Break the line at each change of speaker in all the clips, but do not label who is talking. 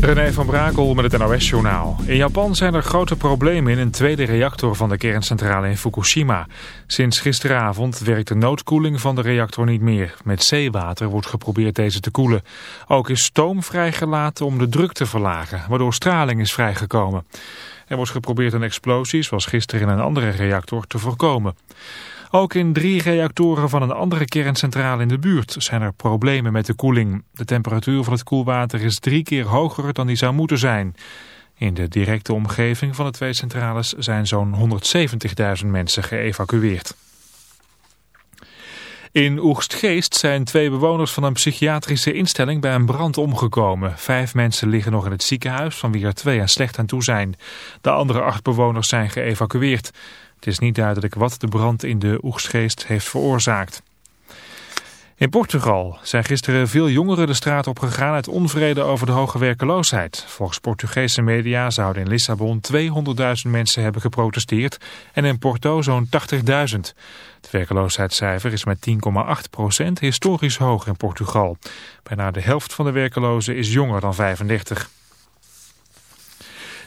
René van Brakel met het NOS-journaal. In Japan zijn er grote problemen in een tweede reactor van de kerncentrale in Fukushima. Sinds gisteravond werkt de noodkoeling van de reactor niet meer. Met zeewater wordt geprobeerd deze te koelen. Ook is stoom vrijgelaten om de druk te verlagen, waardoor straling is vrijgekomen. Er wordt geprobeerd een explosie, zoals gisteren in een andere reactor, te voorkomen. Ook in drie reactoren van een andere kerncentrale in de buurt zijn er problemen met de koeling. De temperatuur van het koelwater is drie keer hoger dan die zou moeten zijn. In de directe omgeving van de twee centrales zijn zo'n 170.000 mensen geëvacueerd. In Oegstgeest zijn twee bewoners van een psychiatrische instelling bij een brand omgekomen. Vijf mensen liggen nog in het ziekenhuis, van wie er twee aan slecht aan toe zijn. De andere acht bewoners zijn geëvacueerd. Het is niet duidelijk wat de brand in de Oegstgeest heeft veroorzaakt. In Portugal zijn gisteren veel jongeren de straat op gegaan uit onvrede over de hoge werkeloosheid. Volgens Portugese media zouden in Lissabon 200.000 mensen hebben geprotesteerd en in Porto zo'n 80.000. Het werkeloosheidscijfer is met 10,8% historisch hoog in Portugal. Bijna de helft van de werkelozen is jonger dan 35.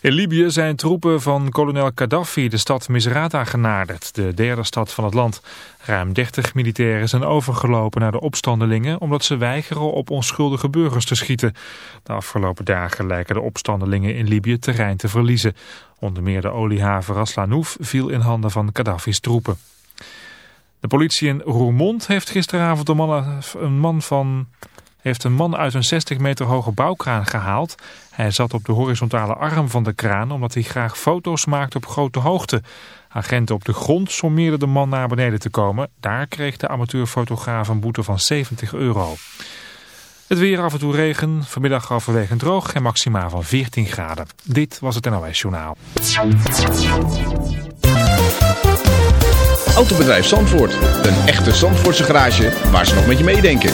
In Libië zijn troepen van kolonel Gaddafi de stad Misrata genaderd, de derde stad van het land. Ruim 30 militairen zijn overgelopen naar de opstandelingen omdat ze weigeren op onschuldige burgers te schieten. De afgelopen dagen lijken de opstandelingen in Libië terrein te verliezen. Onder meer de oliehaven Ras Lanouf viel in handen van Gaddafi's troepen. De politie in Roermond heeft gisteravond een man van heeft een man uit een 60 meter hoge bouwkraan gehaald. Hij zat op de horizontale arm van de kraan omdat hij graag foto's maakte op grote hoogte. Agenten op de grond sommeerden de man naar beneden te komen. Daar kreeg de amateurfotograaf een boete van 70 euro. Het weer af en toe regen, vanmiddag overwegend droog en maximaal van 14 graden. Dit was het NOS Journaal.
Autobedrijf Zandvoort. Een echte Zandvoortse garage waar ze nog met je meedenken.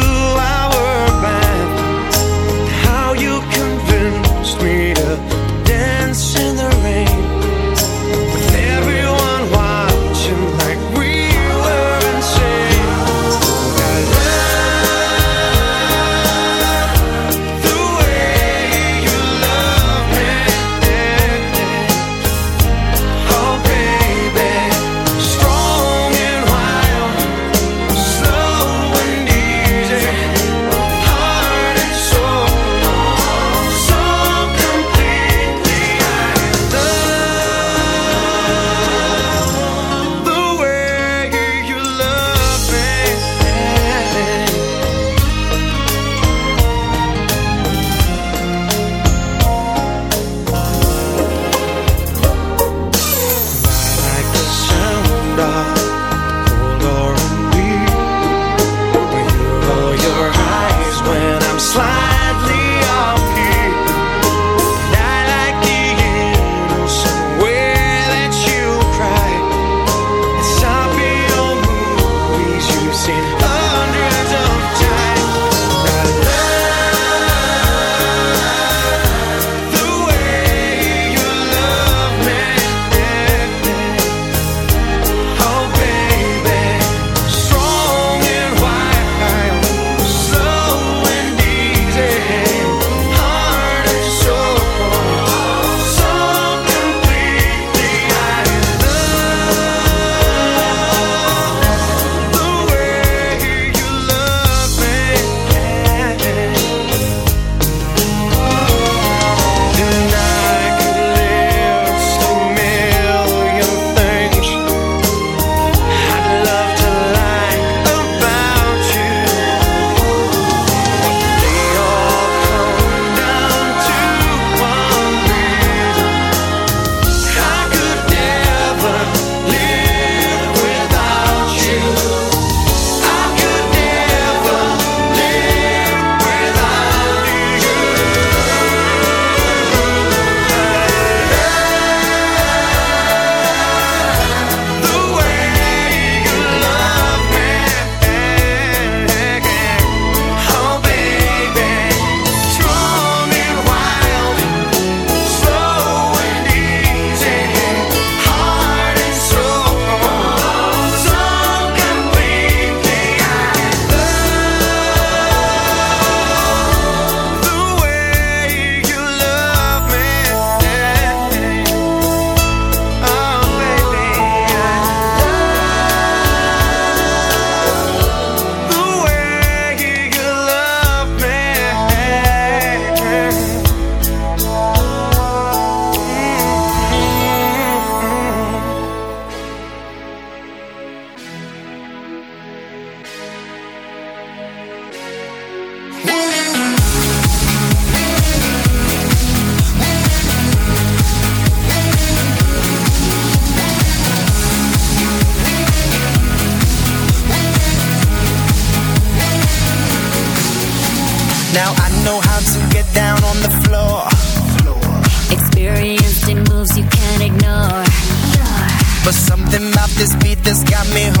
got me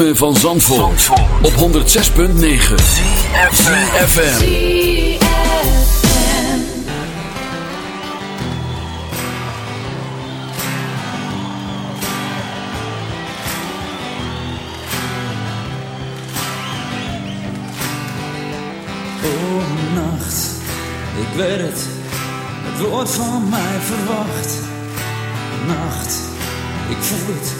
ritme van Zandvoort, op 106.9 FM.
Oh, nacht, ik weet het, het wordt van mij verwacht. Nacht, ik voel het,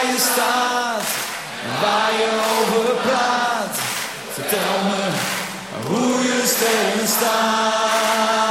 waar je staat waar je over praat. Vertel me hoe je stenen staat.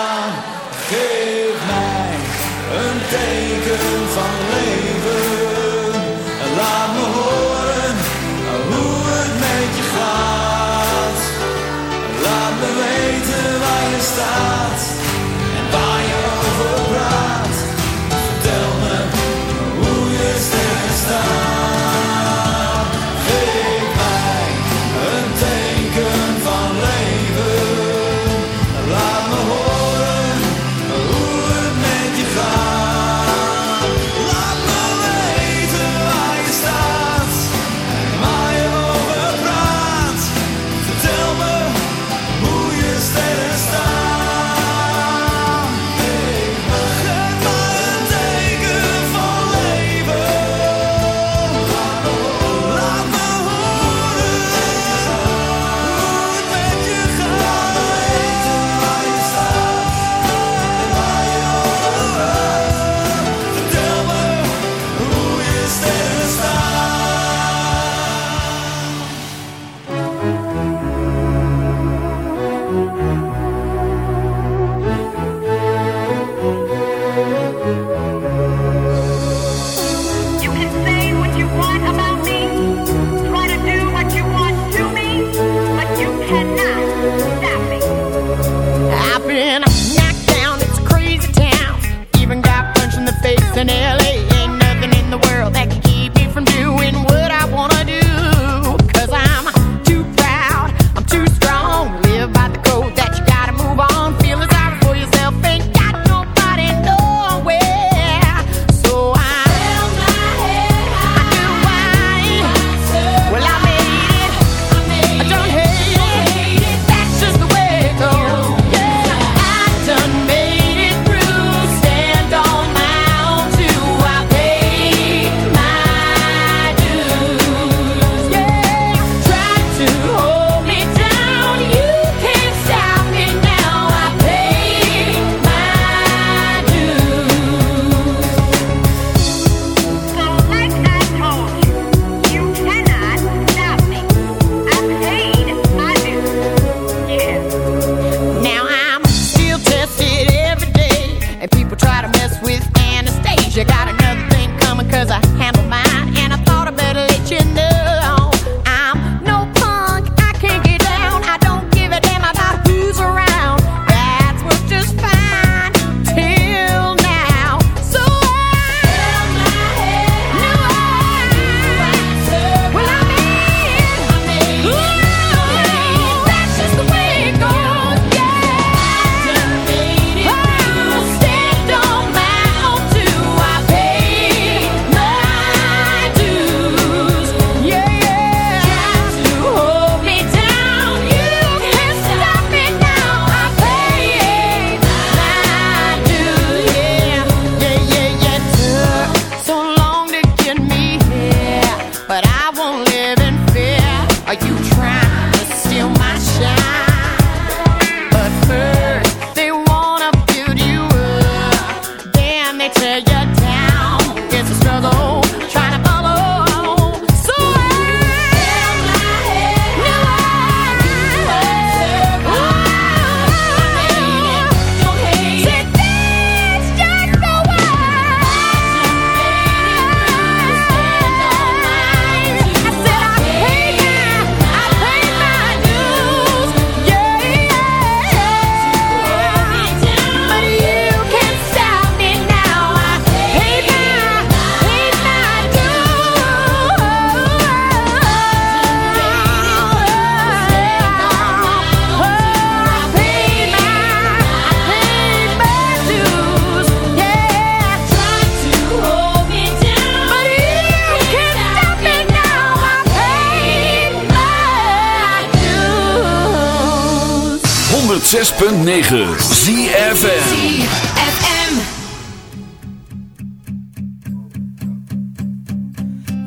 106.9 ZFM
ZFM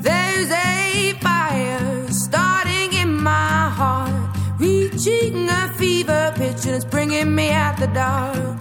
There's a fire starting in my heart Reaching a fever pitch and it's bringing me out the dark.